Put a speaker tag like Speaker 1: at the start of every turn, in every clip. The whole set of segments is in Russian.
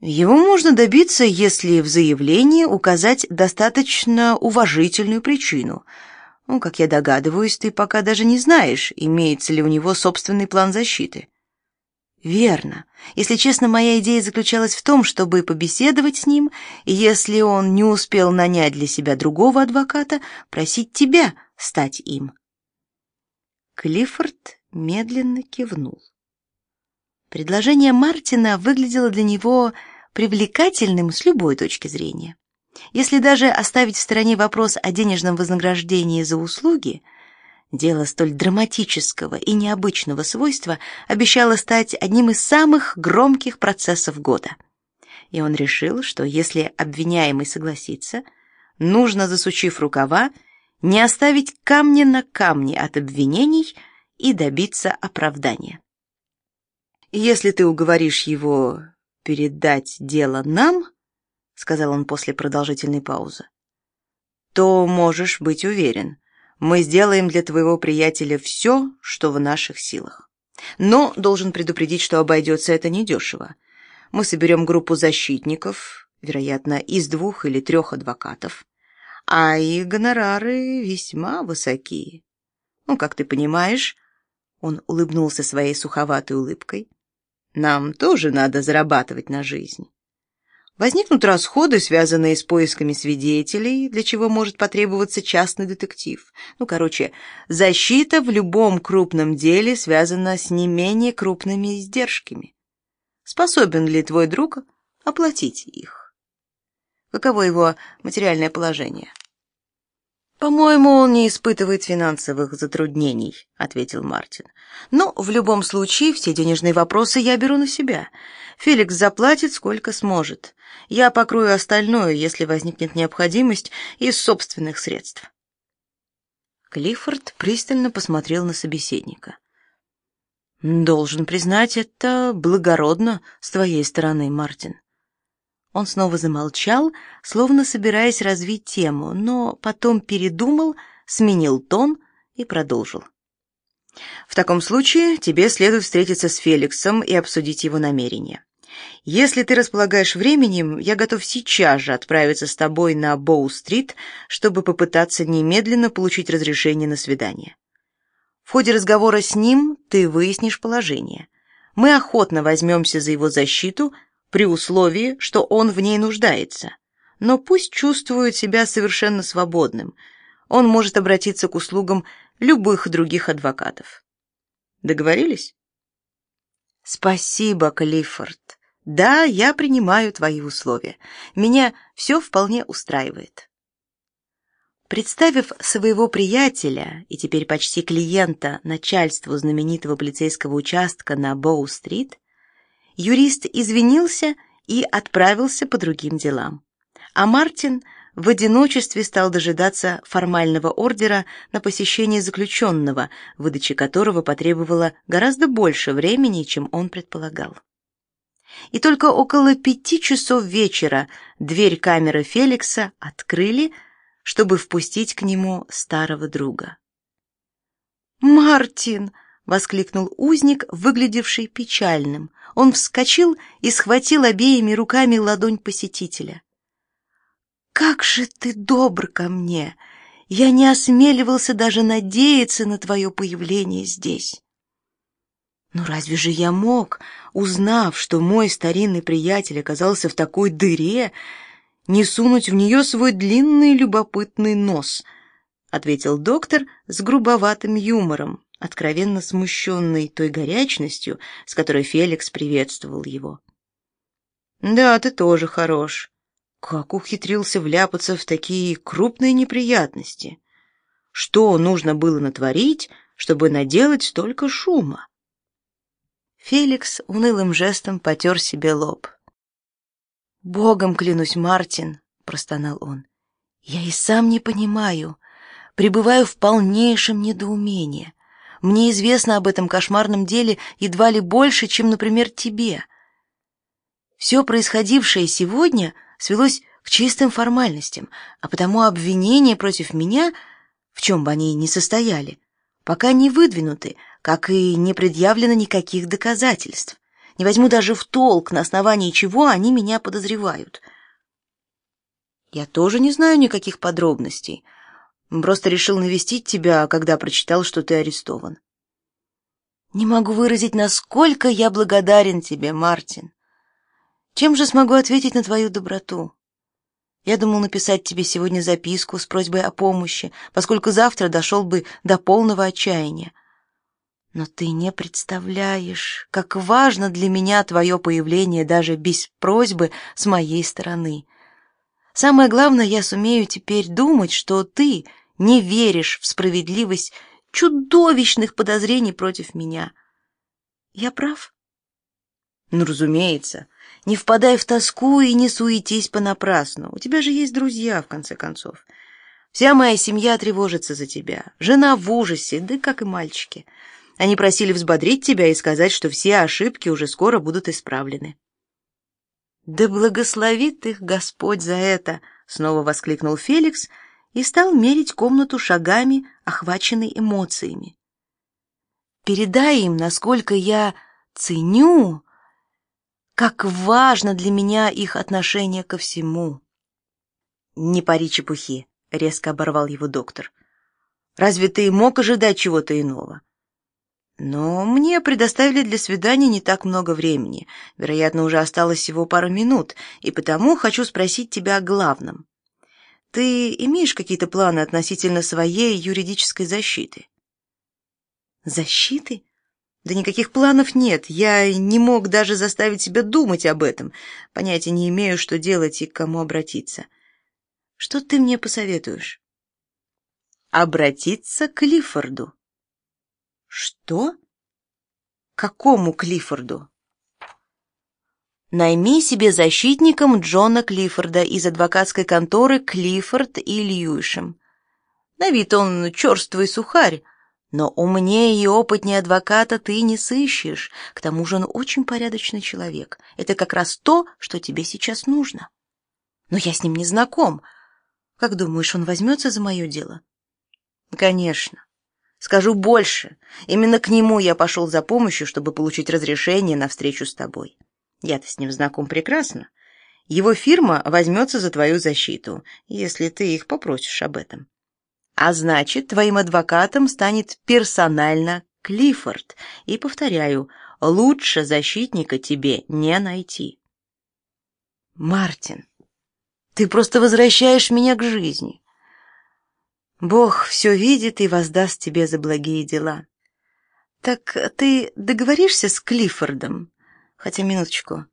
Speaker 1: Его можно добиться, если в заявлении указать достаточно уважительную причину. Ну, как я догадываюсь, ты пока даже не знаешь, имеется ли у него собственный план защиты. Верно. Если честно, моя идея заключалась в том, чтобы побеседовать с ним, и если он не успел нанять для себя другого адвоката, просить тебя стать им. Клиффорд медленно кивнул. Предложение Мартина выглядело для него привлекательным с любой точки зрения. Если даже оставить в стороне вопрос о денежном вознаграждении за услуги, дело столь драматического и необычного свойства обещало стать одним из самых громких процессов года. И он решил, что если обвиняемый согласится, нужно, засучив рукава, не оставить камня на камне от обвинений и добиться оправдания. Если ты уговоришь его передать дело нам, сказал он после продолжительной паузы, то можешь быть уверен, мы сделаем для твоего приятеля все, что в наших силах. Но должен предупредить, что обойдется это недешево. Мы соберем группу защитников, вероятно, из двух или трех адвокатов, а их гонорары весьма высокие. Ну, как ты понимаешь, он улыбнулся своей суховатой улыбкой. Нам тоже надо зарабатывать на жизнь. Возникнут расходы, связанные с поисками свидетелей, для чего может потребоваться частный детектив. Ну, короче, защита в любом крупном деле связана с не менее крупными издержками. Способен ли твой друг оплатить их? Каково его материальное положение? По-моему, он не испытывает финансовых затруднений, ответил Мартин. Но в любом случае все денежные вопросы я беру на себя. Феликс заплатит сколько сможет. Я покрою остальное, если возникнет необходимость из собственных средств. Клиффорд пристально посмотрел на собеседника. Должен признать, это благородно с твоей стороны, Мартин. Он снова замолчал, словно собираясь развить тему, но потом передумал, сменил тон и продолжил. В таком случае тебе следует встретиться с Феликсом и обсудить его намерения. Если ты располагаешь временем, я готов сейчас же отправиться с тобой на Боу-стрит, чтобы попытаться немедленно получить разрешение на свидание. В ходе разговора с ним ты выяснишь положение. Мы охотно возьмемся за его защиту, при условии, что он в ней нуждается. Но пусть чувствует себя совершенно свободным. Он может обратиться к услугам любых других адвокатов. Договорились? Спасибо, Клиффорд. Да, я принимаю твои условия. Меня все вполне устраивает. Представив своего приятеля и теперь почти клиента начальству знаменитого полицейского участка на Боу-стрит, юрист извинился и отправился по другим делам. А Мартин в одиночестве стал дожидаться формального ордера на посещение заключенного, выдача которого потребовала гораздо больше времени, чем он предполагал. И только около пяти часов вечера дверь камеры Феликса открыли, чтобы впустить к нему старого друга. «Мартин!» Воскликнул узник, выглядевший печальным. Он вскочил и схватил обеими руками ладонь посетителя. Как же ты добр ко мне! Я не осмеливался даже надеяться на твое появление здесь. Ну разве же я мог, узнав, что мой старинный приятель оказался в такой дыре, не сунуть в нее свой длинный любопытный нос? ответил доктор с грубоватым юмором, откровенно смущенный той горячностью, с которой Феликс приветствовал его. «Да, ты тоже хорош. Как ухитрился вляпаться в такие крупные неприятности? Что нужно было натворить, чтобы наделать столько шума?» Феликс унылым жестом потер себе лоб. «Богом клянусь, Мартин», — простонал он, — «я и сам не понимаю, пребываю в полнейшем недоумении. Мне известно об этом кошмарном деле едва ли больше, чем, например, тебе. Все происходившее сегодня свелось к чистым формальностям, а потому обвинения против меня, в чем бы они ни состояли, пока не выдвинуты, как и не предъявлено никаких доказательств. Не возьму даже в толк, на основании чего они меня подозревают. Я тоже не знаю никаких подробностей. Просто решил навестить тебя, когда прочитал, что ты арестован. Не могу выразить, насколько я благодарен тебе, Мартин. Чем же смогу ответить на твою доброту? Я думал написать тебе сегодня записку с просьбой о помощи, поскольку завтра дошел бы до полного отчаяния. Но ты не представляешь, как важно для меня твое появление даже без просьбы с моей стороны. Самое главное, я сумею теперь думать, что ты не веришь в справедливость чудовищных подозрений против меня. Я прав? Ну, разумеется. Не впадай в тоску и не суетись понапрасну. У тебя же есть друзья, в конце концов. Вся моя семья тревожится за тебя. Жена в ужасе, да как и мальчики. Они просили взбодрить тебя и сказать, что все ошибки уже скоро будут исправлены. Да благословит их Господь за это, снова воскликнул Феликс и стал мерить комнату шагами, охваченный эмоциями. Передай им, насколько я ценю как важно для меня их отношение ко всему. Не пари чепухи, резко оборвал его доктор. Разве ты мог ожидать чего-то иного? Но мне предоставили для свидания не так много времени. Вероятно, уже осталось всего пару минут, и потому хочу спросить тебя о главном. Ты имеешь какие-то планы относительно своей юридической защиты? Защиты? Да никаких планов нет. Я не мог даже заставить себя думать об этом. Понятия не имею, что делать и к кому обратиться. Что ты мне посоветуешь? Обратиться к Клиффорду. Что? Какому Клиффорду? Найми себе защитником Джона Клиффорда из адвокатской конторы Клиффорд и Льюишем. На вид он черствый сухарь, но умнее и опытнее адвоката ты не сыщешь. К тому же он очень порядочный человек. Это как раз то, что тебе сейчас нужно. Но я с ним не знаком. Как думаешь, он возьмется за мое дело? Конечно. Скажу больше. Именно к нему я пошел за помощью, чтобы получить разрешение на встречу с тобой. Я-то с ним знаком прекрасно. Его фирма возьмется за твою защиту, если ты их попросишь об этом. А значит, твоим адвокатом станет персонально Клиффорд. И повторяю, лучше защитника тебе не найти. Мартин, ты просто возвращаешь меня к жизни. Бог все видит и воздаст тебе за благие дела. Так ты договоришься с Клиффордом? Хотя минуточку.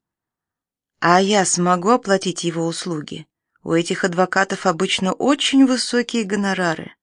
Speaker 1: А я смогу оплатить его услуги? У этих адвокатов обычно очень высокие гонорары.